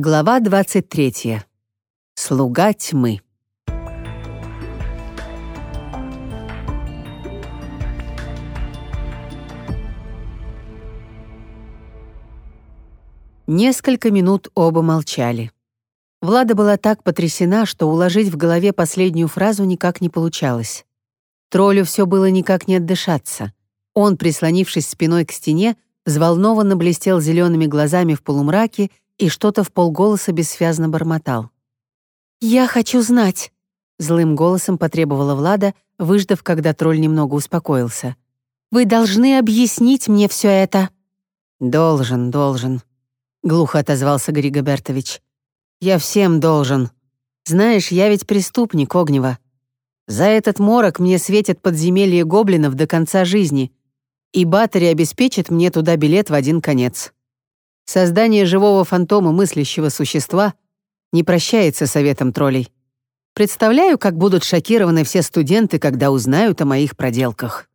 Глава 23. Слуга тьмы. Несколько минут оба молчали. Влада была так потрясена, что уложить в голове последнюю фразу никак не получалось. Троллю все было никак не отдышаться. Он, прислонившись спиной к стене, взволнованно блестел зелеными глазами в полумраке и что-то в полголоса бессвязно бормотал. «Я хочу знать», — злым голосом потребовала Влада, выждав, когда тролль немного успокоился. «Вы должны объяснить мне все это». «Должен, должен», — глухо отозвался Григо Бертович. «Я всем должен. Знаешь, я ведь преступник, Огнева. За этот морок мне светит подземелье гоблинов до конца жизни, и Баттери обеспечит мне туда билет в один конец». Создание живого фантома мыслящего существа не прощается советом троллей. Представляю, как будут шокированы все студенты, когда узнают о моих проделках.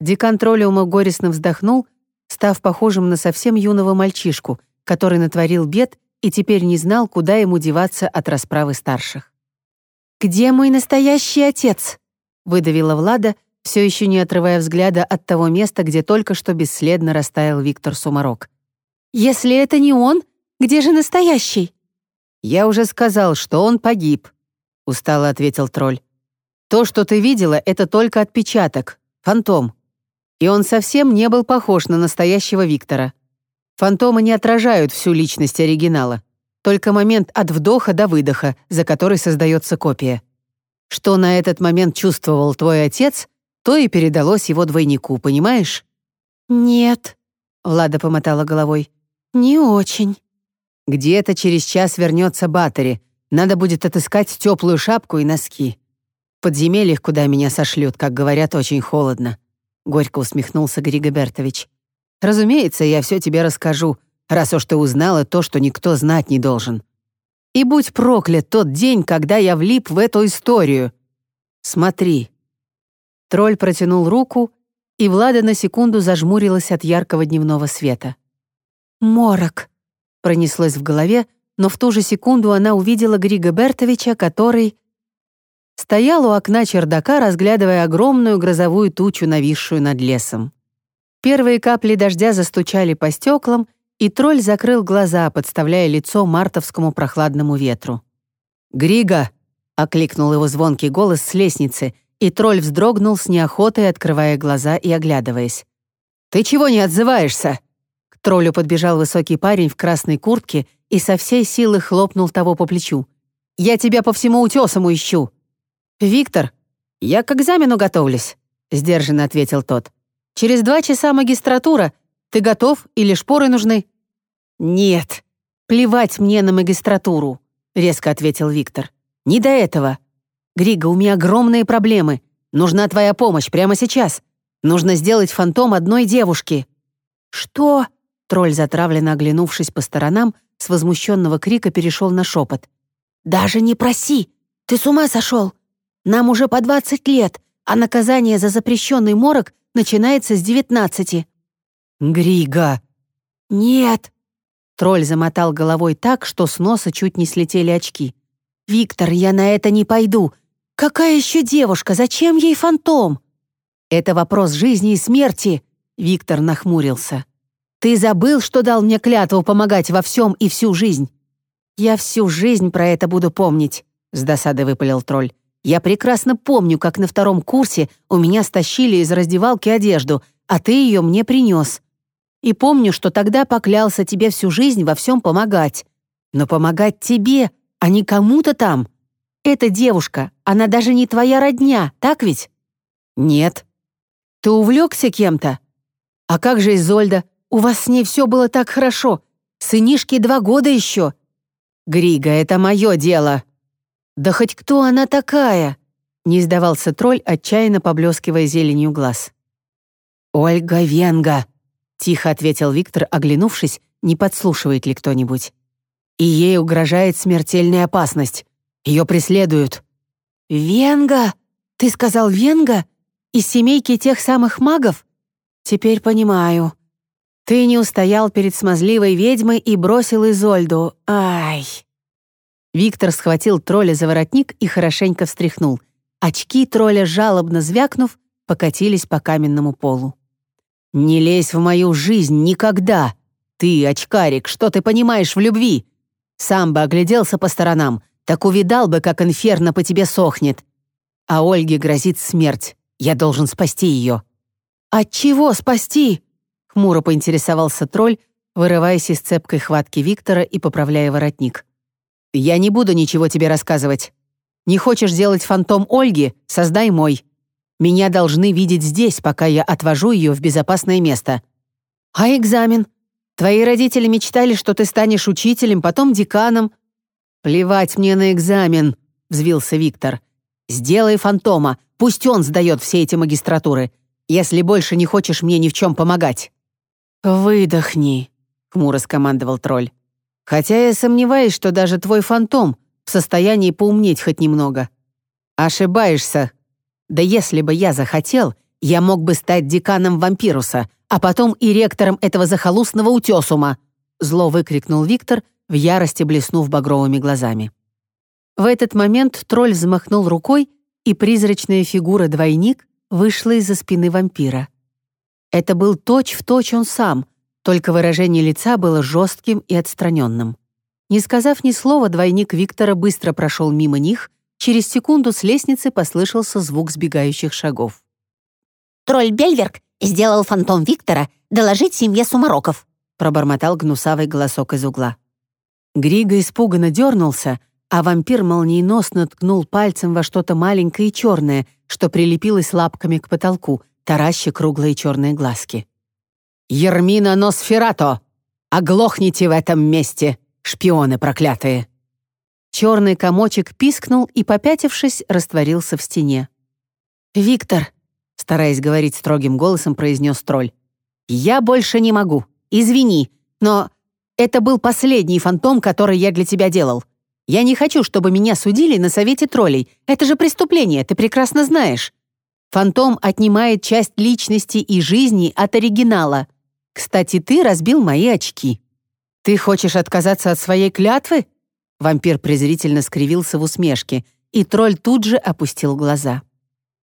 Декан троллиума горестно вздохнул, став похожим на совсем юного мальчишку, который натворил бед и теперь не знал, куда ему деваться от расправы старших. «Где мой настоящий отец?» — выдавила Влада, все еще не отрывая взгляда от того места, где только что бесследно растаял Виктор Сумарок. Если это не он, где же настоящий? Я уже сказал, что он погиб, устало ответил тролль. То, что ты видела, это только отпечаток, фантом. И он совсем не был похож на настоящего Виктора. Фантомы не отражают всю личность оригинала, только момент от вдоха до выдоха, за который создается копия. Что на этот момент чувствовал твой отец, то и передалось его двойнику, понимаешь? «Нет», — Влада помотала головой. «Не очень». «Где-то через час вернется Баттери. Надо будет отыскать теплую шапку и носки. В подземельях, куда меня сошлют, как говорят, очень холодно», — горько усмехнулся Григо Бертович. «Разумеется, я все тебе расскажу, раз уж ты узнала то, что никто знать не должен. И будь проклят тот день, когда я влип в эту историю. Смотри». Тролль протянул руку, и Влада на секунду зажмурилась от яркого дневного света. «Морок!» — пронеслось в голове, но в ту же секунду она увидела Грига Бертовича, который стоял у окна чердака, разглядывая огромную грозовую тучу, нависшую над лесом. Первые капли дождя застучали по стеклам, и тролль закрыл глаза, подставляя лицо мартовскому прохладному ветру. «Грига!» — окликнул его звонкий голос с лестницы, и тролль вздрогнул с неохотой, открывая глаза и оглядываясь. «Ты чего не отзываешься?» Троллю подбежал высокий парень в красной куртке и со всей силы хлопнул того по плечу. «Я тебя по всему утесому ищу!» «Виктор, я к экзамену готовлюсь», — сдержанно ответил тот. «Через два часа магистратура. Ты готов или шпоры нужны?» «Нет, плевать мне на магистратуру», — резко ответил Виктор. «Не до этого. Грига, у меня огромные проблемы. Нужна твоя помощь прямо сейчас. Нужно сделать фантом одной девушки». «Что?» Тролль, затравленно оглянувшись по сторонам, с возмущенного крика перешел на шепот. «Даже не проси! Ты с ума сошел! Нам уже по двадцать лет, а наказание за запрещенный морок начинается с девятнадцати». «Грига!» «Нет!» Тролль замотал головой так, что с носа чуть не слетели очки. «Виктор, я на это не пойду. Какая еще девушка? Зачем ей фантом?» «Это вопрос жизни и смерти», — Виктор нахмурился. Ты забыл, что дал мне клятву помогать во всем и всю жизнь?» «Я всю жизнь про это буду помнить», — с досадой выпалил тролль. «Я прекрасно помню, как на втором курсе у меня стащили из раздевалки одежду, а ты ее мне принес. И помню, что тогда поклялся тебе всю жизнь во всем помогать. Но помогать тебе, а не кому-то там. Эта девушка, она даже не твоя родня, так ведь?» «Нет». «Ты увлекся кем-то?» «А как же Изольда? У вас с ней все было так хорошо. Сынишке два года еще. Грига, это мое дело. Да хоть кто она такая? Не сдавался тролль, отчаянно поблескивая зеленью глаз. «Ольга Венга», — тихо ответил Виктор, оглянувшись, не подслушивает ли кто-нибудь. «И ей угрожает смертельная опасность. Ее преследуют». «Венга? Ты сказал Венга? Из семейки тех самых магов? Теперь понимаю. Ты не устоял перед смазливой ведьмой и бросил Изольду. Ай!» Виктор схватил тролля за воротник и хорошенько встряхнул. Очки тролля, жалобно звякнув, покатились по каменному полу. «Не лезь в мою жизнь никогда! Ты, очкарик, что ты понимаешь в любви? Сам бы огляделся по сторонам, так увидал бы, как инферно по тебе сохнет. А Ольге грозит смерть. Я должен спасти ее». «От чего спасти?» — хмуро поинтересовался тролль, вырываясь из цепкой хватки Виктора и поправляя воротник. «Я не буду ничего тебе рассказывать. Не хочешь делать фантом Ольги? Создай мой. Меня должны видеть здесь, пока я отвожу ее в безопасное место. А экзамен? Твои родители мечтали, что ты станешь учителем, потом деканом. Плевать мне на экзамен, взвился Виктор. Сделай фантома, пусть он сдает все эти магистратуры, если больше не хочешь мне ни в чем помогать. Выдохни, хмуро скомандовал тролль. Хотя я сомневаюсь, что даже твой фантом в состоянии поумнеть хоть немного. Ошибаешься. Да если бы я захотел, я мог бы стать деканом вампируса, а потом и ректором этого захолустного утесума!» Зло выкрикнул Виктор, в ярости блеснув багровыми глазами. В этот момент тролль взмахнул рукой, и призрачная фигура-двойник вышла из-за спины вампира. Это был точь-в-точь точь он сам, только выражение лица было жестким и отстраненным. Не сказав ни слова, двойник Виктора быстро прошел мимо них, через секунду с лестницы послышался звук сбегающих шагов. «Тролль Бельверк сделал фантом Виктора доложить семье Сумароков», пробормотал гнусавый голосок из угла. Григо испуганно дернулся, а вампир молниеносно ткнул пальцем во что-то маленькое и черное, что прилепилось лапками к потолку, тараща круглые черные глазки. «Ермина Носферато! Оглохните в этом месте!» Шпионы проклятые!» Черный комочек пискнул и, попятившись, растворился в стене. «Виктор», — стараясь говорить строгим голосом, произнес тролль, «я больше не могу. Извини, но это был последний фантом, который я для тебя делал. Я не хочу, чтобы меня судили на совете троллей. Это же преступление, ты прекрасно знаешь. Фантом отнимает часть личности и жизни от оригинала. Кстати, ты разбил мои очки». «Ты хочешь отказаться от своей клятвы?» Вампир презрительно скривился в усмешке, и тролль тут же опустил глаза.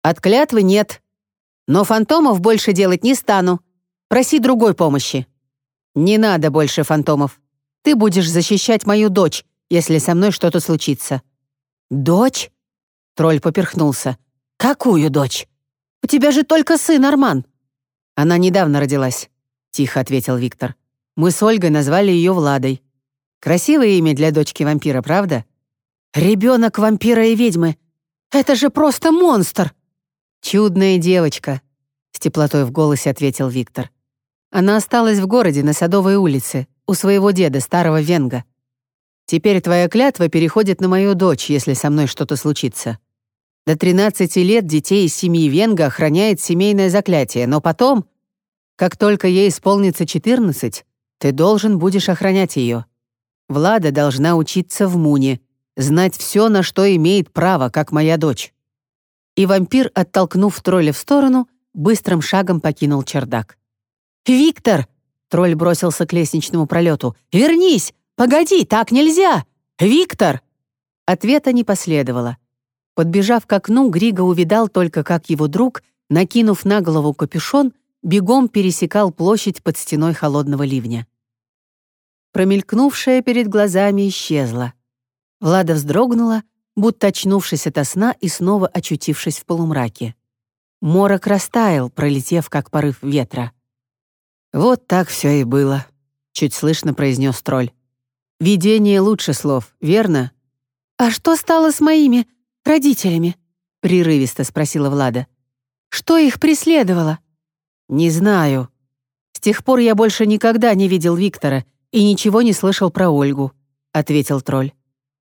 «От клятвы нет. Но фантомов больше делать не стану. Проси другой помощи». «Не надо больше фантомов. Ты будешь защищать мою дочь, если со мной что-то случится». «Дочь?» Тролль поперхнулся. «Какую дочь? У тебя же только сын Арман». «Она недавно родилась», — тихо ответил Виктор. Мы с Ольгой назвали ее Владой. Красивое имя для дочки вампира, правда? Ребенок вампира и ведьмы. Это же просто монстр! Чудная девочка, с теплотой в голосе ответил Виктор. Она осталась в городе на Садовой улице, у своего деда, старого Венга. Теперь твоя клятва переходит на мою дочь, если со мной что-то случится. До 13 лет детей из семьи Венга охраняет семейное заклятие, но потом, как только ей исполнится 14, ты должен будешь охранять ее. Влада должна учиться в Муне, знать все, на что имеет право, как моя дочь». И вампир, оттолкнув тролля в сторону, быстрым шагом покинул чердак. «Виктор!» — тролль бросился к лестничному пролету. «Вернись! Погоди, так нельзя! Виктор!» Ответа не последовало. Подбежав к окну, Григо увидал только, как его друг, накинув на голову капюшон, бегом пересекал площадь под стеной холодного ливня. Промелькнувшая перед глазами исчезла. Влада вздрогнула, будто очнувшись ото сна и снова очутившись в полумраке. Морок растаял, пролетев, как порыв ветра. «Вот так все и было», — чуть слышно произнес тролль. «Видение лучше слов, верно?» «А что стало с моими родителями?» — прерывисто спросила Влада. «Что их преследовало?» «Не знаю. С тех пор я больше никогда не видел Виктора и ничего не слышал про Ольгу», — ответил тролль.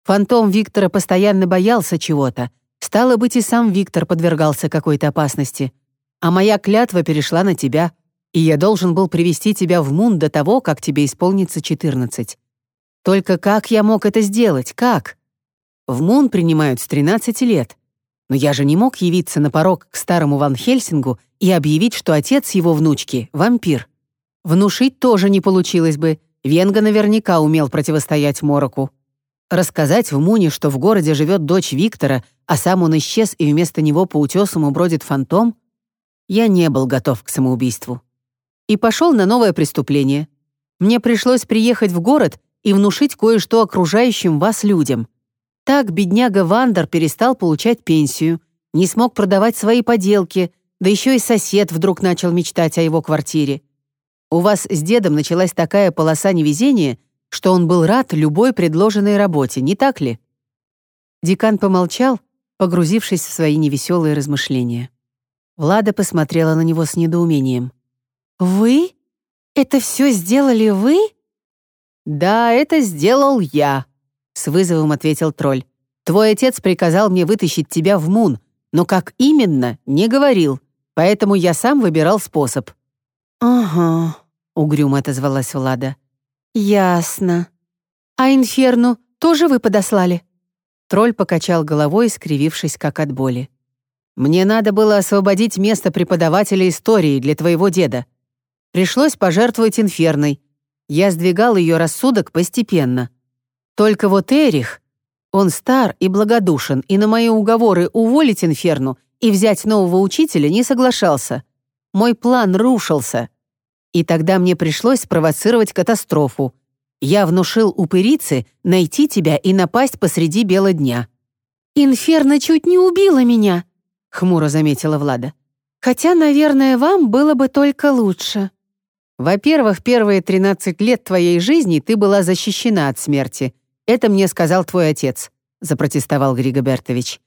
«Фантом Виктора постоянно боялся чего-то. Стало быть, и сам Виктор подвергался какой-то опасности. А моя клятва перешла на тебя, и я должен был привести тебя в Мун до того, как тебе исполнится 14. Только как я мог это сделать? Как? В Мун принимают с 13 лет. Но я же не мог явиться на порог к старому Ван Хельсингу и объявить, что отец его внучки — вампир. Внушить тоже не получилось бы. Венга наверняка умел противостоять Мороку. Рассказать в Муне, что в городе живет дочь Виктора, а сам он исчез и вместо него по утесам бродит фантом? Я не был готов к самоубийству. И пошел на новое преступление. Мне пришлось приехать в город и внушить кое-что окружающим вас людям. Так бедняга Вандер перестал получать пенсию, не смог продавать свои поделки, да еще и сосед вдруг начал мечтать о его квартире. У вас с дедом началась такая полоса невезения, что он был рад любой предложенной работе, не так ли?» Декан помолчал, погрузившись в свои невеселые размышления. Влада посмотрела на него с недоумением. «Вы? Это все сделали вы?» «Да, это сделал я», — с вызовом ответил тролль. «Твой отец приказал мне вытащить тебя в Мун, но как именно, не говорил, поэтому я сам выбирал способ». «Ага», — угрюмо отозвалась Влада. «Ясно. А Инферну тоже вы подослали?» Тролль покачал головой, скривившись как от боли. «Мне надо было освободить место преподавателя истории для твоего деда. Пришлось пожертвовать Инферной. Я сдвигал ее рассудок постепенно. Только вот Эрих, он стар и благодушен, и на мои уговоры уволить Инферну и взять нового учителя не соглашался. Мой план рушился. И тогда мне пришлось спровоцировать катастрофу. Я внушил упырице найти тебя и напасть посреди бела дня». «Инферно чуть не убила меня», — хмуро заметила Влада. «Хотя, наверное, вам было бы только лучше». «Во-первых, первые 13 лет твоей жизни ты была защищена от смерти. Это мне сказал твой отец», — запротестовал Григо Бертович.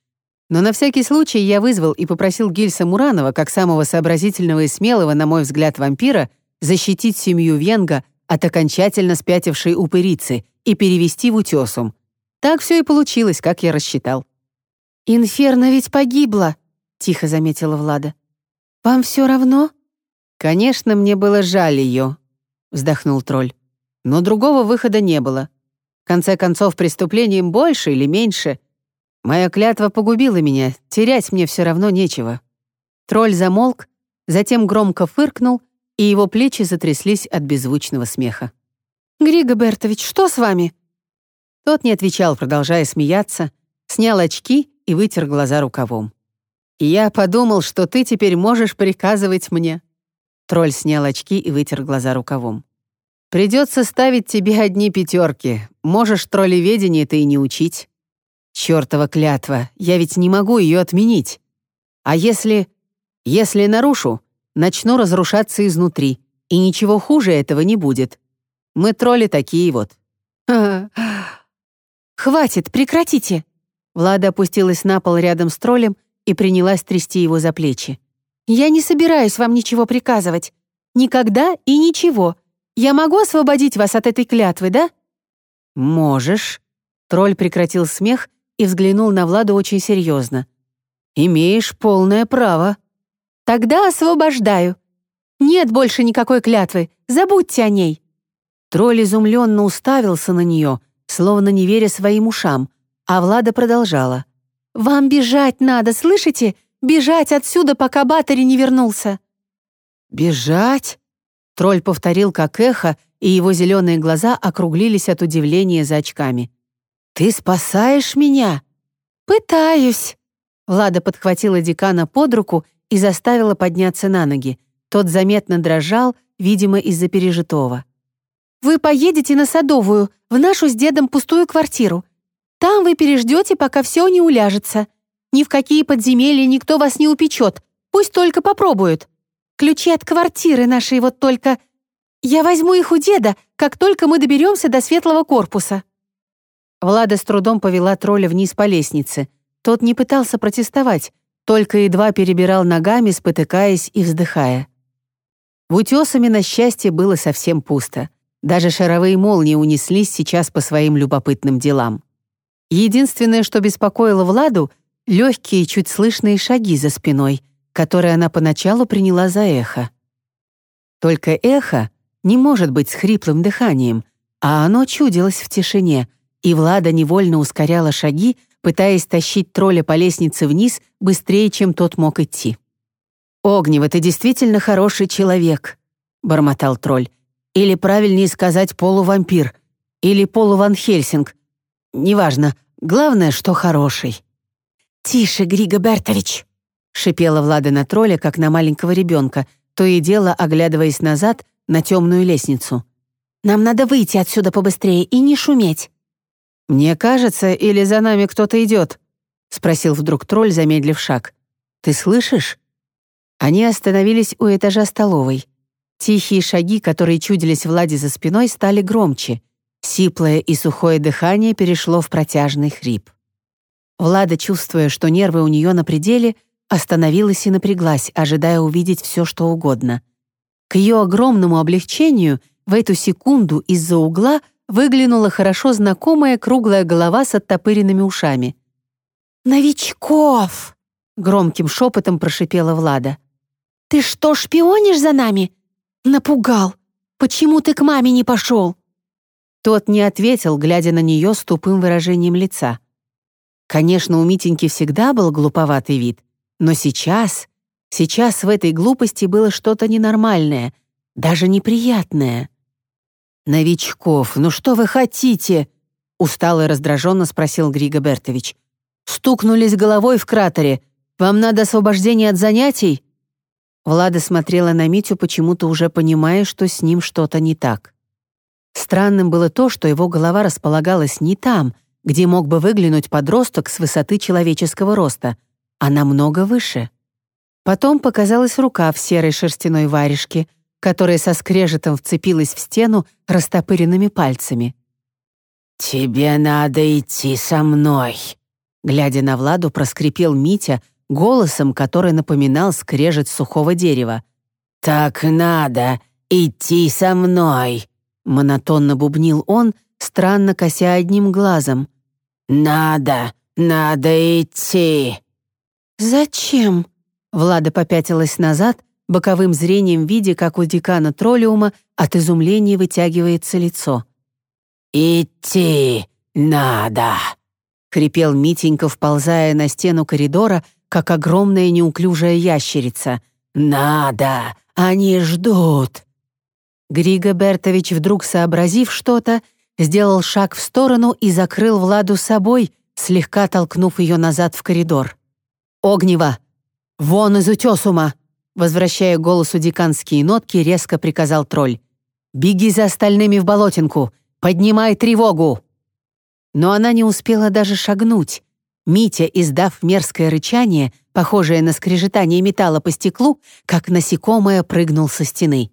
Но на всякий случай я вызвал и попросил Гильса Муранова, как самого сообразительного и смелого, на мой взгляд, вампира, защитить семью Венга от окончательно спятившей упырицы и перевести в утесум. Так все и получилось, как я рассчитал. «Инферно ведь погибла», — тихо заметила Влада. «Вам все равно?» «Конечно, мне было жаль ее», — вздохнул тролль. «Но другого выхода не было. Конце концов, преступлением больше или меньше. Моя клятва погубила меня, терять мне все равно нечего». Тролль замолк, затем громко фыркнул и его плечи затряслись от беззвучного смеха. «Григо Бертович, что с вами?» Тот не отвечал, продолжая смеяться, снял очки и вытер глаза рукавом. «Я подумал, что ты теперь можешь приказывать мне». Тролль снял очки и вытер глаза рукавом. «Придется ставить тебе одни пятерки. Можешь троллеведение ты и не учить. Чёртова клятва, я ведь не могу ее отменить. А если... если нарушу, начну разрушаться изнутри, и ничего хуже этого не будет. Мы тролли такие вот». «Хватит, прекратите!» Влада опустилась на пол рядом с троллем и принялась трясти его за плечи. «Я не собираюсь вам ничего приказывать. Никогда и ничего. Я могу освободить вас от этой клятвы, да?» «Можешь». Тролль прекратил смех и взглянул на Владу очень серьезно. «Имеешь полное право». Тогда освобождаю. Нет больше никакой клятвы, забудьте о ней». Тролль изумленно уставился на нее, словно не веря своим ушам, а Влада продолжала. «Вам бежать надо, слышите? Бежать отсюда, пока Батари не вернулся». «Бежать?» Тролль повторил как эхо, и его зеленые глаза округлились от удивления за очками. «Ты спасаешь меня?» «Пытаюсь». Влада подхватила декана под руку и заставила подняться на ноги. Тот заметно дрожал, видимо, из-за пережитого. «Вы поедете на Садовую, в нашу с дедом пустую квартиру. Там вы переждете, пока все не уляжется. Ни в какие подземелья никто вас не упечет, пусть только попробуют. Ключи от квартиры нашей вот только... Я возьму их у деда, как только мы доберемся до светлого корпуса». Влада с трудом повела тролля вниз по лестнице. Тот не пытался протестовать, только едва перебирал ногами, спотыкаясь и вздыхая. В утесами, на счастье, было совсем пусто. Даже шаровые молнии унеслись сейчас по своим любопытным делам. Единственное, что беспокоило Владу, легкие, чуть слышные шаги за спиной, которые она поначалу приняла за эхо. Только эхо не может быть с хриплым дыханием, а оно чудилось в тишине, и Влада невольно ускоряла шаги, пытаясь тащить тролля по лестнице вниз быстрее, чем тот мог идти. «Огнева, ты действительно хороший человек. бормотал тролль. «Или правильнее сказать полувампир, или полуван Хельсинг. Неважно, главное, что хороший». «Тише, Григо Бертович!» — шипела Влада на тролля, как на маленького ребенка, то и дело оглядываясь назад на темную лестницу. «Нам надо выйти отсюда побыстрее и не шуметь». «Мне кажется, или за нами кто-то идет?» — спросил вдруг тролль, замедлив шаг. «Ты слышишь?» Они остановились у этажа столовой. Тихие шаги, которые чудились Владе за спиной, стали громче. Сиплое и сухое дыхание перешло в протяжный хрип. Влада, чувствуя, что нервы у нее на пределе, остановилась и напряглась, ожидая увидеть все, что угодно. К ее огромному облегчению в эту секунду из-за угла выглянула хорошо знакомая круглая голова с оттопыренными ушами. «Новичков!» — громким шепотом прошипела Влада. «Ты что, шпионишь за нами? Напугал! Почему ты к маме не пошел?» Тот не ответил, глядя на нее с тупым выражением лица. Конечно, у Митеньки всегда был глуповатый вид, но сейчас, сейчас в этой глупости было что-то ненормальное, даже неприятное. «Новичков, ну что вы хотите?» — устало и раздраженно спросил Григо Бертович. «Стукнулись головой в кратере. Вам надо освобождение от занятий?» Влада смотрела на Митю, почему-то уже понимая, что с ним что-то не так. Странным было то, что его голова располагалась не там, где мог бы выглянуть подросток с высоты человеческого роста, а намного выше. Потом показалась рука в серой шерстяной варежке, которая со скрежетом вцепилась в стену растопыренными пальцами. «Тебе надо идти со мной», — глядя на Владу, проскрипел Митя голосом, который напоминал скрежет сухого дерева. «Так надо идти со мной», — монотонно бубнил он, странно кося одним глазом. «Надо, надо идти». «Зачем?» Влада попятилась назад, боковым зрением видя, как у декана Троллиума от изумления вытягивается лицо. «Идти надо!» — хрипел Митенька, вползая на стену коридора, как огромная неуклюжая ящерица. «Надо! Они ждут!» Григо Бертович, вдруг сообразив что-то, сделал шаг в сторону и закрыл Владу собой, слегка толкнув ее назад в коридор. «Огнева! Вон из утесума!» Возвращая голосу деканские нотки, резко приказал тролль. «Беги за остальными в болотинку! Поднимай тревогу!» Но она не успела даже шагнуть. Митя, издав мерзкое рычание, похожее на скрежетание металла по стеклу, как насекомое прыгнул со стены.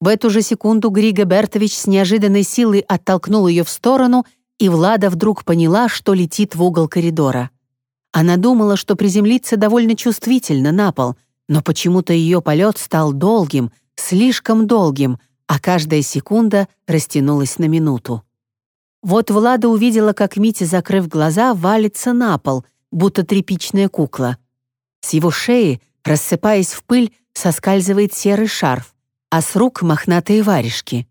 В эту же секунду Григо Бертович с неожиданной силой оттолкнул ее в сторону, и Влада вдруг поняла, что летит в угол коридора. Она думала, что приземлится довольно чувствительно на пол, но почему-то ее полет стал долгим, слишком долгим, а каждая секунда растянулась на минуту. Вот Влада увидела, как Митя, закрыв глаза, валится на пол, будто тряпичная кукла. С его шеи, рассыпаясь в пыль, соскальзывает серый шарф а с рук мохнатые варежки.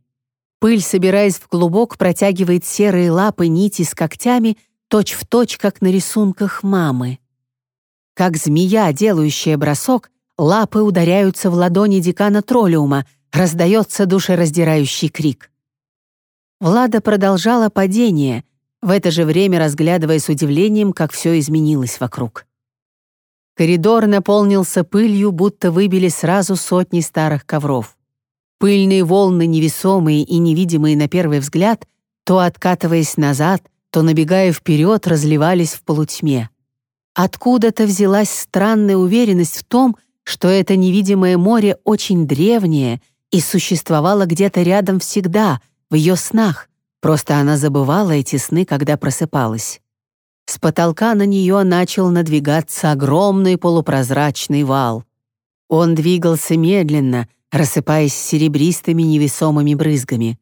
Пыль, собираясь в клубок, протягивает серые лапы нити с когтями, точь-в-точь, точь, как на рисунках мамы. Как змея, делающая бросок, лапы ударяются в ладони декана Троллиума, раздается душераздирающий крик. Влада продолжала падение, в это же время разглядывая с удивлением, как все изменилось вокруг. Коридор наполнился пылью, будто выбили сразу сотни старых ковров. Пыльные волны, невесомые и невидимые на первый взгляд, то откатываясь назад, то набегая вперед, разливались в полутьме. Откуда-то взялась странная уверенность в том, что это невидимое море очень древнее и существовало где-то рядом всегда, в ее снах, просто она забывала эти сны, когда просыпалась. С потолка на нее начал надвигаться огромный полупрозрачный вал. Он двигался медленно, рассыпаясь серебристыми невесомыми брызгами.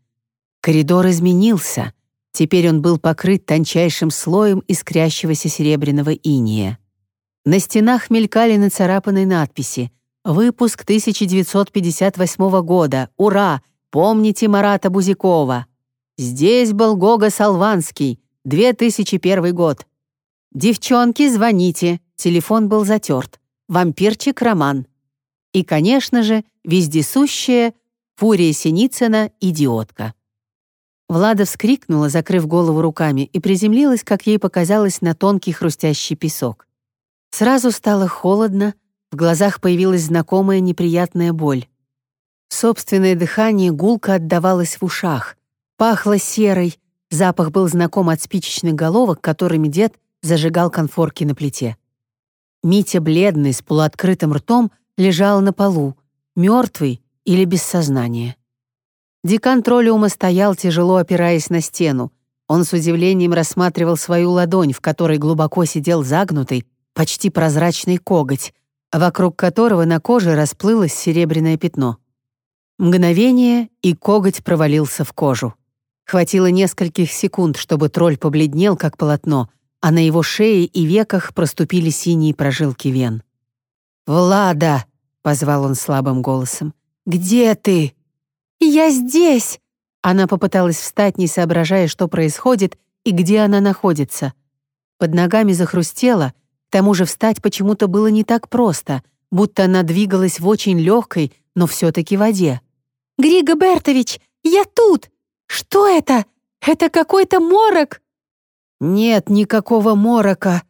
Коридор изменился. Теперь он был покрыт тончайшим слоем искрящегося серебряного иния. На стенах мелькали нацарапанные надписи «Выпуск 1958 года! Ура! Помните Марата Бузякова!» «Здесь был Гога Салванский, 2001 год!» «Девчонки, звоните!» Телефон был затерт. «Вампирчик Роман!» И, конечно же, вездесущее Фурия Синицына — идиотка. Влада вскрикнула, закрыв голову руками, и приземлилась, как ей показалось, на тонкий хрустящий песок. Сразу стало холодно, в глазах появилась знакомая неприятная боль. Собственное дыхание гулко отдавалось в ушах. Пахло серой, запах был знаком от спичечных головок, которыми дед зажигал конфорки на плите. Митя, бледный, с полуоткрытым ртом, лежал на полу, мертвый или без сознания. Декан Троллиума стоял, тяжело опираясь на стену. Он с удивлением рассматривал свою ладонь, в которой глубоко сидел загнутый, почти прозрачный коготь, вокруг которого на коже расплылось серебряное пятно. Мгновение, и коготь провалился в кожу. Хватило нескольких секунд, чтобы тролль побледнел, как полотно, а на его шее и веках проступили синие прожилки вен. «Влада!» — позвал он слабым голосом. «Где ты?» «Я здесь!» Она попыталась встать, не соображая, что происходит и где она находится. Под ногами захрустело, к тому же встать почему-то было не так просто, будто она двигалась в очень легкой, но все-таки воде. «Григо Бертович, я тут! Что это? Это какой-то морок!» «Нет никакого морока!»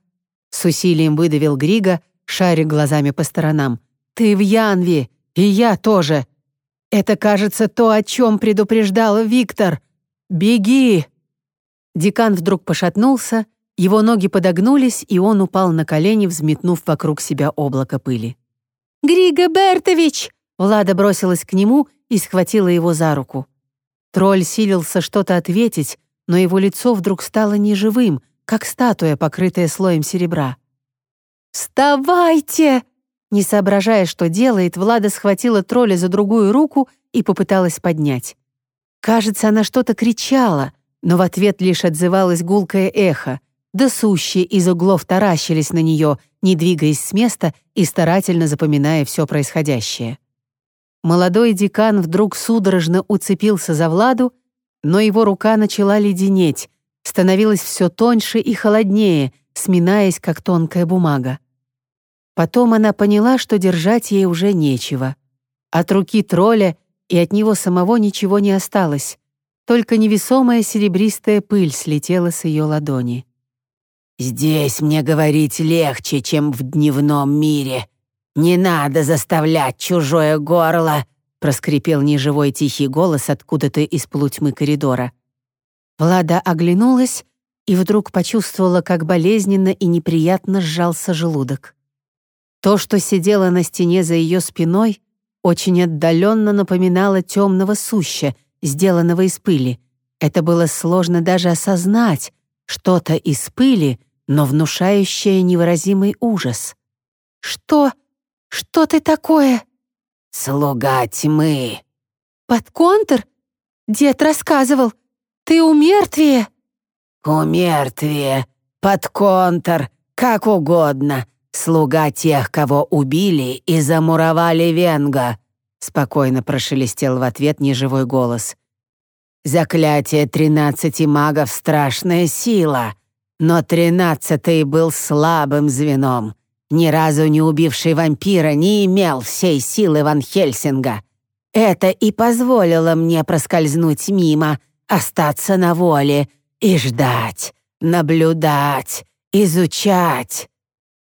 С усилием выдавил Григо, шаря глазами по сторонам. «Ты в Янве, и я тоже. Это, кажется, то, о чем предупреждал Виктор. Беги!» Декан вдруг пошатнулся, его ноги подогнулись, и он упал на колени, взметнув вокруг себя облако пыли. «Григо Бертович!» Влада бросилась к нему и схватила его за руку. Тролль силился что-то ответить, но его лицо вдруг стало неживым, как статуя, покрытая слоем серебра. «Вставайте!» Не соображая, что делает, Влада схватила тролля за другую руку и попыталась поднять. Кажется, она что-то кричала, но в ответ лишь отзывалось гулкое эхо, да сущие из углов таращились на нее, не двигаясь с места и старательно запоминая все происходящее. Молодой декан вдруг судорожно уцепился за Владу, но его рука начала леденеть, становилась все тоньше и холоднее, сминаясь, как тонкая бумага. Потом она поняла, что держать ей уже нечего. От руки тролля и от него самого ничего не осталось, только невесомая серебристая пыль слетела с ее ладони. «Здесь мне говорить легче, чем в дневном мире. Не надо заставлять чужое горло», проскрипел неживой тихий голос откуда-то из полутьмы коридора. Влада оглянулась и вдруг почувствовала, как болезненно и неприятно сжался желудок. То, что сидело на стене за ее спиной, очень отдаленно напоминало темного суща, сделанного из пыли. Это было сложно даже осознать, что-то из пыли, но внушающее невыразимый ужас. «Что? Что ты такое?» «Слуга тьмы». «Под контр? Дед рассказывал. Ты у мертвия?» «У мертвия. Под контр. Как угодно слуга тех, кого убили и замуровали Венга», — спокойно прошелестел в ответ неживой голос. «Заклятие тринадцати магов — страшная сила, но тринадцатый был слабым звеном. Ни разу не убивший вампира не имел всей силы Ван Хельсинга. Это и позволило мне проскользнуть мимо, остаться на воле и ждать, наблюдать, изучать».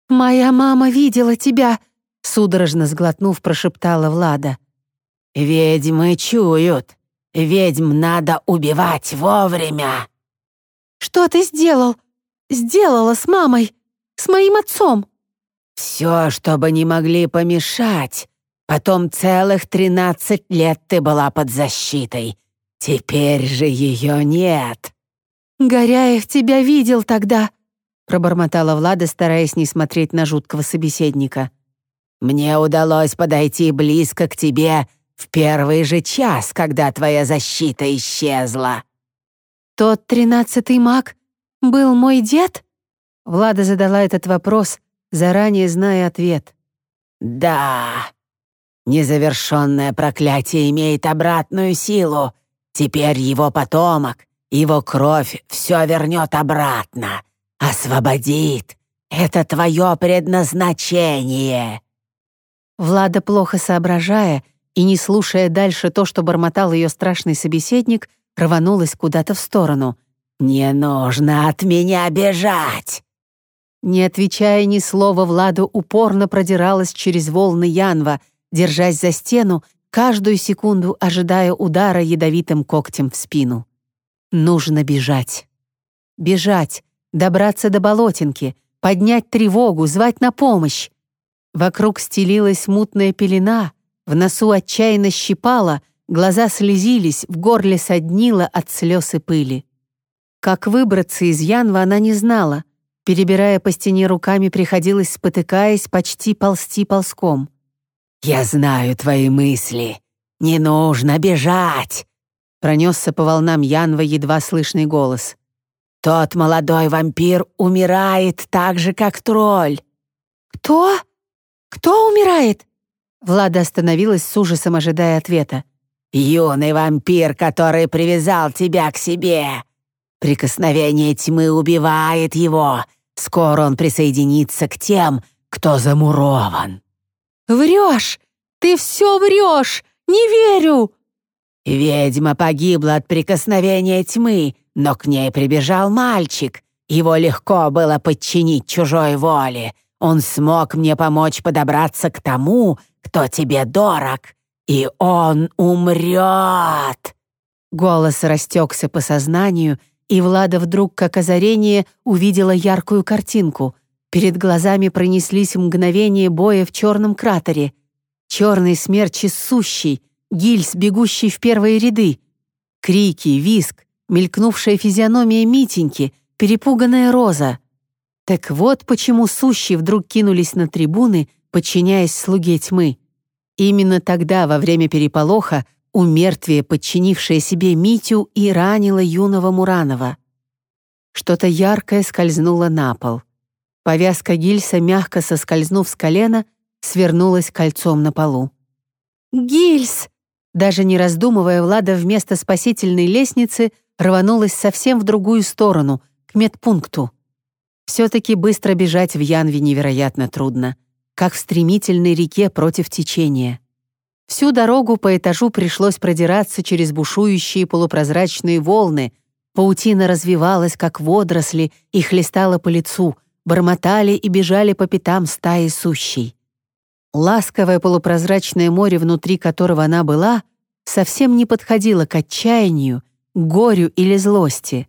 «Моя мама видела тебя», — судорожно сглотнув, прошептала Влада. «Ведьмы чуют. Ведьм надо убивать вовремя». «Что ты сделал? Сделала с мамой? С моим отцом?» «Все, чтобы не могли помешать. Потом целых тринадцать лет ты была под защитой. Теперь же ее нет». «Горяев тебя видел тогда», пробормотала Влада, стараясь не смотреть на жуткого собеседника. «Мне удалось подойти близко к тебе в первый же час, когда твоя защита исчезла». «Тот тринадцатый маг был мой дед?» Влада задала этот вопрос, заранее зная ответ. «Да. Незавершенное проклятие имеет обратную силу. Теперь его потомок, его кровь все вернет обратно освободит. Это твое предназначение». Влада, плохо соображая и, не слушая дальше то, что бормотал ее страшный собеседник, рванулась куда-то в сторону. «Не нужно от меня бежать!» Не отвечая ни слова, Влада упорно продиралась через волны Янва, держась за стену, каждую секунду ожидая удара ядовитым когтем в спину. Нужно бежать. Бежать, добраться до болотинки, поднять тревогу, звать на помощь. Вокруг стелилась мутная пелена, в носу отчаянно щипала, глаза слезились, в горле соднило от слез и пыли. Как выбраться из Янва она не знала. Перебирая по стене руками, приходилось, спотыкаясь, почти ползти ползком. «Я знаю твои мысли. Не нужно бежать!» Пронесся по волнам Янва едва слышный голос. «Тот молодой вампир умирает так же, как тролль». «Кто? Кто умирает?» Влада остановилась с ужасом, ожидая ответа. «Юный вампир, который привязал тебя к себе. Прикосновение тьмы убивает его. Скоро он присоединится к тем, кто замурован». «Врешь! Ты все врешь! Не верю!» Ведьма погибла от прикосновения тьмы, но к ней прибежал мальчик. Его легко было подчинить чужой воле. Он смог мне помочь подобраться к тому, кто тебе дорог, и он умрет!» Голос растекся по сознанию, и Влада вдруг, как озарение, увидела яркую картинку. Перед глазами пронеслись мгновения боя в черном кратере. Черный смерч сущий, гильз, бегущий в первые ряды. Крики, виск, мелькнувшая физиономия Митеньки, перепуганная роза. Так вот почему сущие вдруг кинулись на трибуны, подчиняясь слуге тьмы. Именно тогда, во время переполоха, умертвие, подчинившее себе Митю, и ранило юного Муранова. Что-то яркое скользнуло на пол. Повязка гильса, мягко соскользнув с колена, свернулась кольцом на полу. «Гильс!» Даже не раздумывая, Влада вместо спасительной лестницы рванулась совсем в другую сторону, к медпункту. Все-таки быстро бежать в Янве невероятно трудно как в стремительной реке против течения. Всю дорогу по этажу пришлось продираться через бушующие полупрозрачные волны, паутина развивалась, как водоросли, и хлестала по лицу, бормотали и бежали по пятам стаи сущей. Ласковое полупрозрачное море, внутри которого она была, совсем не подходило к отчаянию, горю или злости.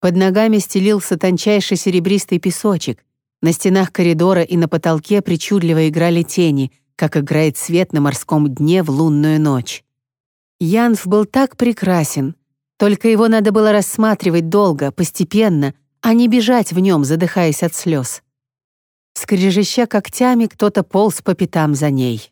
Под ногами стелился тончайший серебристый песочек, на стенах коридора и на потолке причудливо играли тени, как играет свет на морском дне в лунную ночь. Янф был так прекрасен, только его надо было рассматривать долго, постепенно, а не бежать в нем, задыхаясь от слез. Скрежеща когтями, кто-то полз по пятам за ней.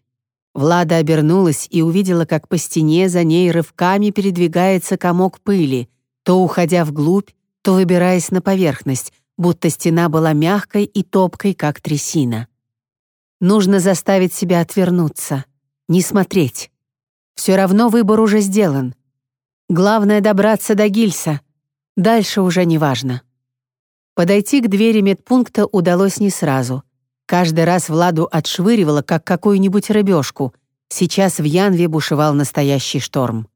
Влада обернулась и увидела, как по стене за ней рывками передвигается комок пыли, то уходя вглубь, то выбираясь на поверхность, будто стена была мягкой и топкой, как трясина. Нужно заставить себя отвернуться, не смотреть. Все равно выбор уже сделан. Главное — добраться до гильса. Дальше уже не важно. Подойти к двери медпункта удалось не сразу. Каждый раз Владу отшвыривало, как какую-нибудь рыбешку. Сейчас в Янве бушевал настоящий шторм.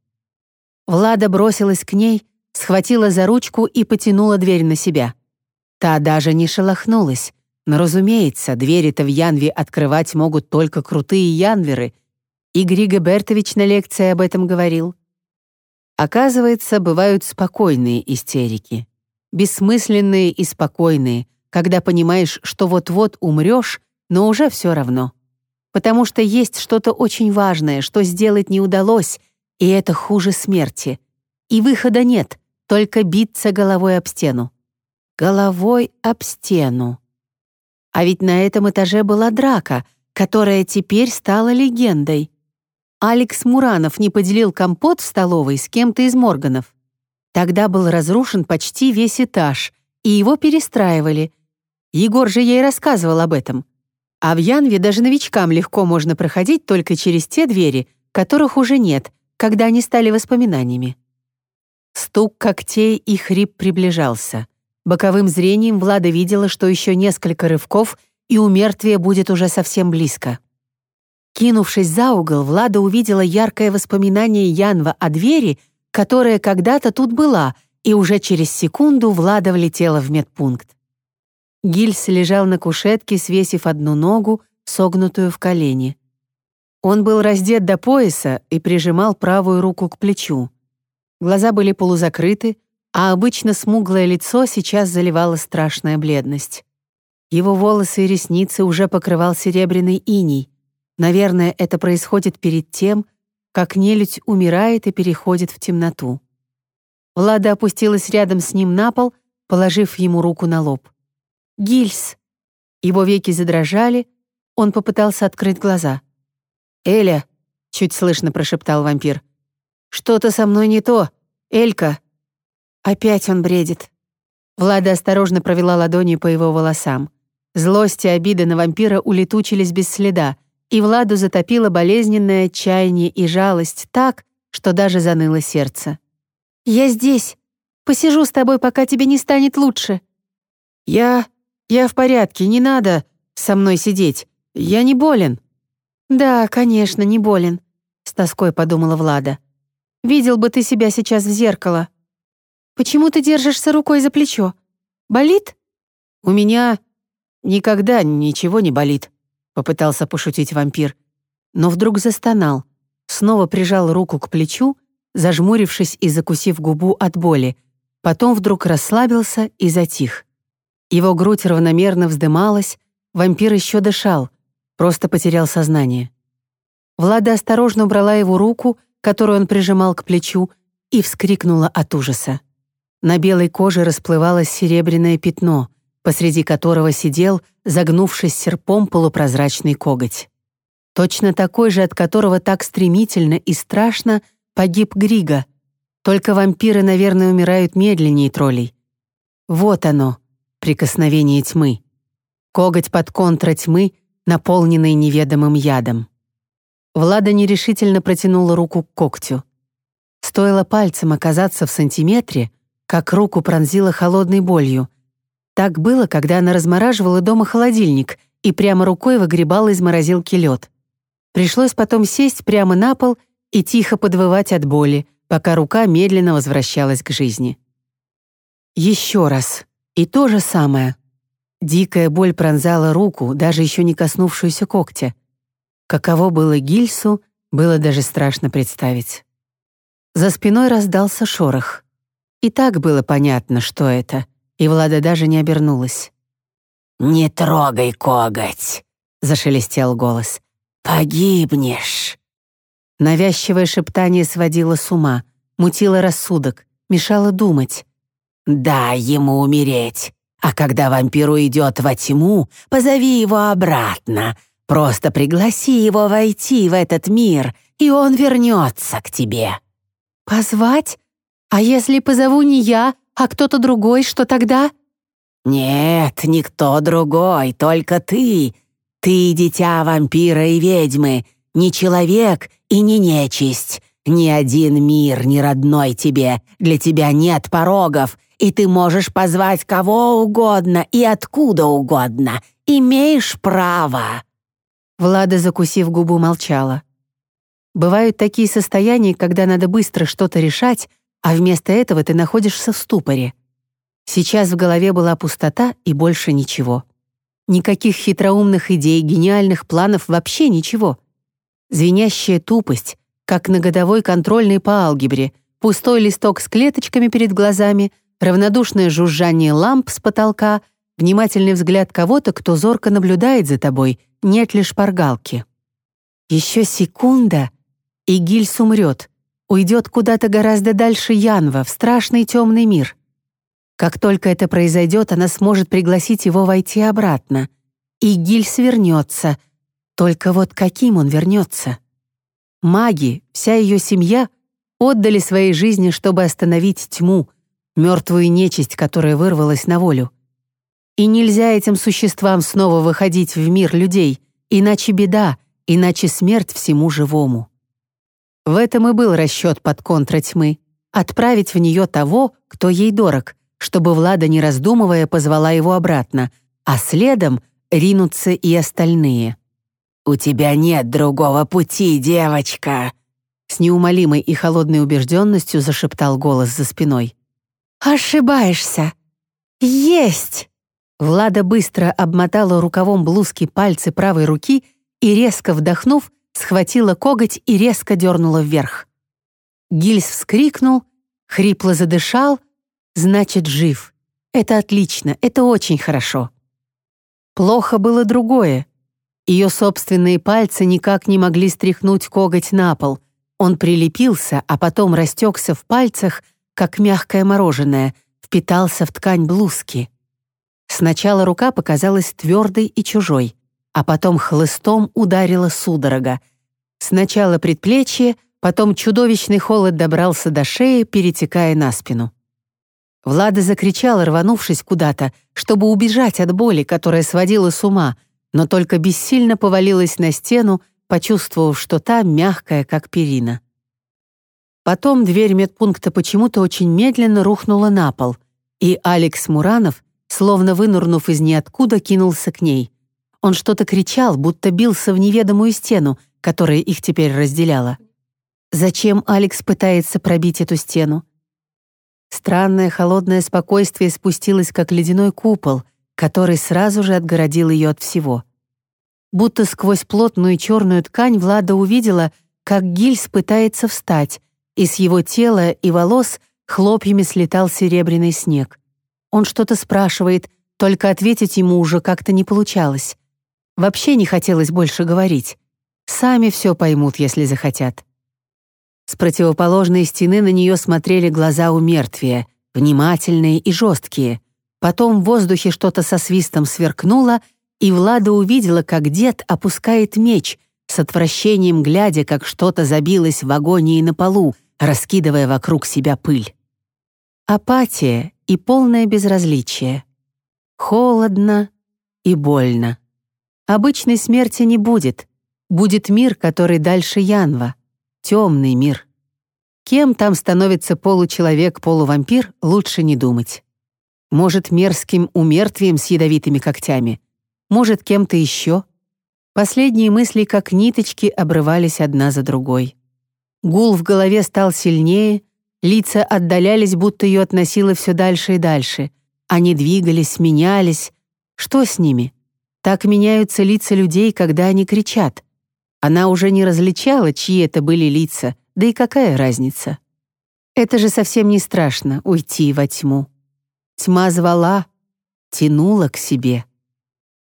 Влада бросилась к ней, схватила за ручку и потянула дверь на себя. Та даже не шелохнулась. Но, разумеется, двери-то в Янве открывать могут только крутые янверы. И Григо Бертович на лекции об этом говорил. Оказывается, бывают спокойные истерики. Бессмысленные и спокойные, когда понимаешь, что вот-вот умрешь, но уже все равно. Потому что есть что-то очень важное, что сделать не удалось, и это хуже смерти. И выхода нет, только биться головой об стену головой об стену. А ведь на этом этаже была драка, которая теперь стала легендой. Алекс Муранов не поделил компот в столовой с кем-то из Морганов. Тогда был разрушен почти весь этаж, и его перестраивали. Егор же ей рассказывал об этом. А в Янве даже новичкам легко можно проходить только через те двери, которых уже нет, когда они стали воспоминаниями. Стук когтей и хрип приближался — Боковым зрением Влада видела, что еще несколько рывков, и у мертвия будет уже совсем близко. Кинувшись за угол, Влада увидела яркое воспоминание Янва о двери, которая когда-то тут была, и уже через секунду Влада влетела в медпункт. Гильс лежал на кушетке, свесив одну ногу, согнутую в колени. Он был раздет до пояса и прижимал правую руку к плечу. Глаза были полузакрыты, а обычно смуглое лицо сейчас заливала страшная бледность. Его волосы и ресницы уже покрывал серебряный иней. Наверное, это происходит перед тем, как нелюдь умирает и переходит в темноту. Влада опустилась рядом с ним на пол, положив ему руку на лоб. «Гильс!» Его веки задрожали, он попытался открыть глаза. «Эля!» — чуть слышно прошептал вампир. «Что-то со мной не то. Элька!» Опять он бредит. Влада осторожно провела ладонью по его волосам. Злость и обида на вампира улетучились без следа, и Владу затопило болезненное отчаяние и жалость так, что даже заныло сердце. «Я здесь. Посижу с тобой, пока тебе не станет лучше». «Я... «Я в порядке, не надо со мной сидеть. Я не болен». «Да, конечно, не болен», — с тоской подумала Влада. «Видел бы ты себя сейчас в зеркало. Почему ты держишься рукой за плечо? Болит?» «У меня никогда ничего не болит», — попытался пошутить вампир. Но вдруг застонал, снова прижал руку к плечу, зажмурившись и закусив губу от боли, потом вдруг расслабился и затих. Его грудь равномерно вздымалась, вампир еще дышал, просто потерял сознание. Влада осторожно убрала его руку, которую он прижимал к плечу, и вскрикнула от ужаса. На белой коже расплывалось серебряное пятно, посреди которого сидел, загнувшись серпом, полупрозрачный коготь. Точно такой же, от которого так стремительно и страшно погиб Грига. Только вампиры, наверное, умирают медленнее троллей. Вот оно, прикосновение тьмы. Коготь под контра тьмы, наполненный неведомым ядом. Влада нерешительно протянула руку к когтю. Стоило пальцем оказаться в сантиметре, как руку пронзила холодной болью. Так было, когда она размораживала дома холодильник и прямо рукой выгребала из морозилки лед. Пришлось потом сесть прямо на пол и тихо подвывать от боли, пока рука медленно возвращалась к жизни. Еще раз. И то же самое. Дикая боль пронзала руку, даже еще не коснувшуюся когтя. Каково было Гильсу, было даже страшно представить. За спиной раздался шорох. И так было понятно, что это, и Влада даже не обернулась. «Не трогай коготь!» — зашелестел голос. «Погибнешь!» Навязчивое шептание сводило с ума, мутило рассудок, мешало думать. Дай ему умереть. А когда вампир уйдет во тьму, позови его обратно. Просто пригласи его войти в этот мир, и он вернется к тебе». «Позвать? А если позову не я, а кто-то другой, что тогда?» «Нет, никто другой, только ты. Ты дитя вампира и ведьмы, не человек и не нечисть. Ни один мир не родной тебе, для тебя нет порогов, и ты можешь позвать кого угодно и откуда угодно. Имеешь право». Влада, закусив губу, молчала. Бывают такие состояния, когда надо быстро что-то решать, а вместо этого ты находишься в ступоре. Сейчас в голове была пустота и больше ничего. Никаких хитроумных идей, гениальных планов, вообще ничего. Звенящая тупость, как на годовой контрольной по алгебре, пустой листок с клеточками перед глазами — равнодушное жужжание ламп с потолка, внимательный взгляд кого-то, кто зорко наблюдает за тобой, нет лишь шпаргалки. Еще секунда, и Гильс умрет, уйдет куда-то гораздо дальше Янва, в страшный темный мир. Как только это произойдет, она сможет пригласить его войти обратно. И Гильс вернется. Только вот каким он вернется? Маги, вся ее семья отдали свои жизни, чтобы остановить тьму — мертвую нечисть, которая вырвалась на волю. И нельзя этим существам снова выходить в мир людей, иначе беда, иначе смерть всему живому. В этом и был расчет под контра тьмы — отправить в нее того, кто ей дорог, чтобы Влада, не раздумывая, позвала его обратно, а следом ринутся и остальные. «У тебя нет другого пути, девочка!» С неумолимой и холодной убежденностью зашептал голос за спиной. «Ошибаешься! Есть!» Влада быстро обмотала рукавом блузки пальцы правой руки и, резко вдохнув, схватила коготь и резко дернула вверх. Гильз вскрикнул, хрипло задышал, значит, жив. Это отлично, это очень хорошо. Плохо было другое. Ее собственные пальцы никак не могли стряхнуть коготь на пол. Он прилепился, а потом растекся в пальцах, как мягкое мороженое, впитался в ткань блузки. Сначала рука показалась твердой и чужой, а потом хлыстом ударила судорога. Сначала предплечье, потом чудовищный холод добрался до шеи, перетекая на спину. Влада закричала, рванувшись куда-то, чтобы убежать от боли, которая сводила с ума, но только бессильно повалилась на стену, почувствовав, что та мягкая, как перина. Потом дверь медпункта почему-то очень медленно рухнула на пол, и Алекс Муранов, словно вынурнув из ниоткуда, кинулся к ней. Он что-то кричал, будто бился в неведомую стену, которая их теперь разделяла. Зачем Алекс пытается пробить эту стену? Странное холодное спокойствие спустилось, как ледяной купол, который сразу же отгородил ее от всего. Будто сквозь плотную черную ткань Влада увидела, как Гильс пытается встать, и с его тела и волос хлопьями слетал серебряный снег. Он что-то спрашивает, только ответить ему уже как-то не получалось. Вообще не хотелось больше говорить. Сами все поймут, если захотят. С противоположной стены на нее смотрели глаза у мертвия, внимательные и жесткие. Потом в воздухе что-то со свистом сверкнуло, и Влада увидела, как дед опускает меч, с отвращением глядя, как что-то забилось в агонии на полу, раскидывая вокруг себя пыль. Апатия и полное безразличие. Холодно и больно. Обычной смерти не будет. Будет мир, который дальше Янва темный мир. Кем там становится получеловек-полувампир, лучше не думать. Может, мерзким умертвием с ядовитыми когтями. Может, кем-то еще. Последние мысли, как ниточки, обрывались одна за другой. Гул в голове стал сильнее, лица отдалялись, будто ее относило все дальше и дальше. Они двигались, менялись. Что с ними? Так меняются лица людей, когда они кричат. Она уже не различала, чьи это были лица, да и какая разница. Это же совсем не страшно — уйти во тьму. Тьма звала, тянула к себе.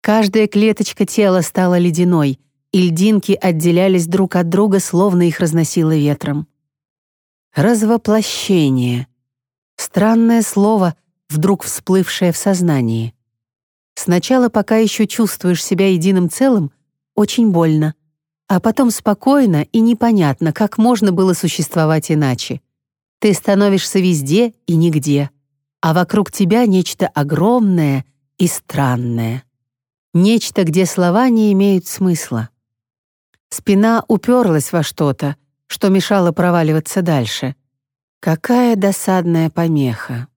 Каждая клеточка тела стала ледяной, и льдинки отделялись друг от друга, словно их разносило ветром. Развоплощение. Странное слово, вдруг всплывшее в сознании. Сначала, пока еще чувствуешь себя единым целым, очень больно. А потом спокойно и непонятно, как можно было существовать иначе. Ты становишься везде и нигде, а вокруг тебя нечто огромное и странное. Нечто, где слова не имеют смысла. Спина уперлась во что-то, что мешало проваливаться дальше. Какая досадная помеха.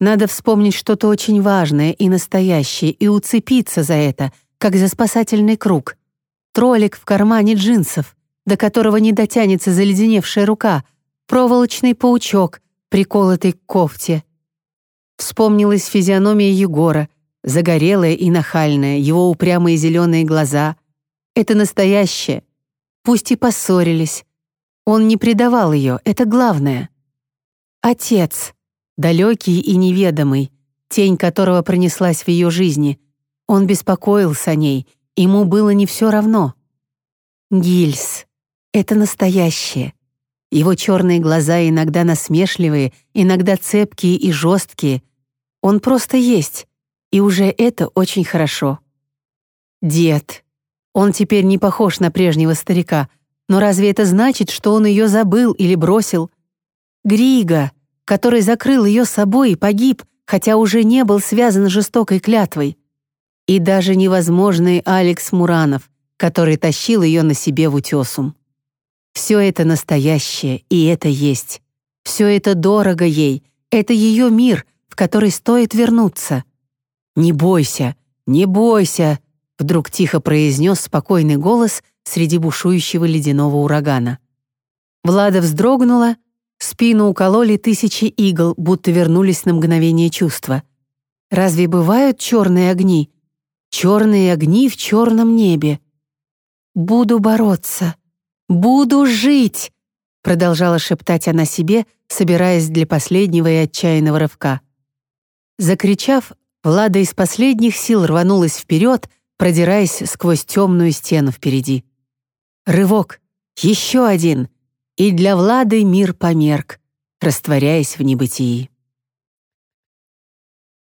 Надо вспомнить что-то очень важное и настоящее и уцепиться за это, как за спасательный круг — троллик в кармане джинсов, до которого не дотянется заледеневшая рука, проволочный паучок, приколотый к кофте. Вспомнилась физиономия Егора, загорелая и нахальная, его упрямые зеленые глаза. Это настоящее. Пусть и поссорились. Он не предавал ее, это главное. Отец, далекий и неведомый, тень которого пронеслась в ее жизни. Он беспокоился о ней, Ему было не все равно. Гильс — это настоящее. Его черные глаза иногда насмешливые, иногда цепкие и жесткие. Он просто есть, и уже это очень хорошо. Дед. Он теперь не похож на прежнего старика, но разве это значит, что он ее забыл или бросил? Грига, который закрыл ее собой и погиб, хотя уже не был связан жестокой клятвой и даже невозможный Алекс Муранов, который тащил ее на себе в утесум. Все это настоящее, и это есть. Все это дорого ей, это ее мир, в который стоит вернуться. Не бойся, не бойся. Вдруг тихо произнес спокойный голос среди бушующего ледяного урагана. Влада вздрогнула, спину укололи тысячи игл, будто вернулись на мгновение чувства. Разве бывают черные огни? Черные огни в черном небе. «Буду бороться. Буду жить!» продолжала шептать она себе, собираясь для последнего и отчаянного рывка. Закричав, Влада из последних сил рванулась вперед, продираясь сквозь темную стену впереди. Рывок, еще один, и для Влады мир померк, растворяясь в небытии.